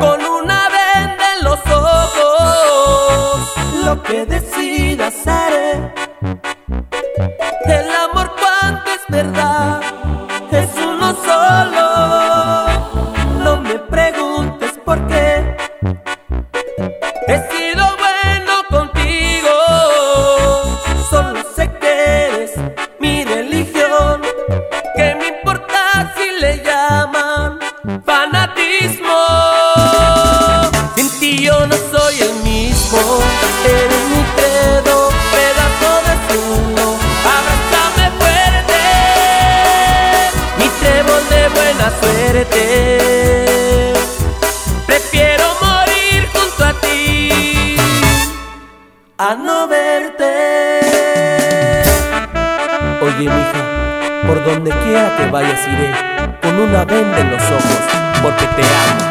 con una venda en los ojos. Lo que decidas haré. Buena suerte. Prefiero morir junto a ti a no verte. Oye, mija, por donde quiera que vayas iré con una venda en los ojos, porque te amo,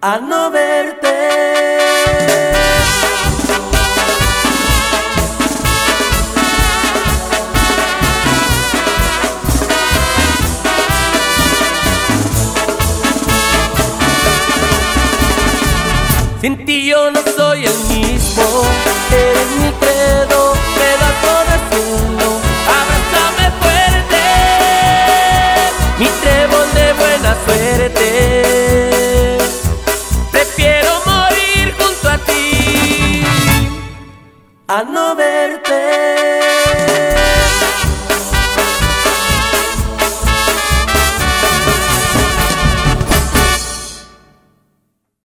al no verte. Sin ti yo no soy el mismo, eres mi credo, pedazo de cielo, abrázame fuerte, mi trébol de buena suerte. a no verte.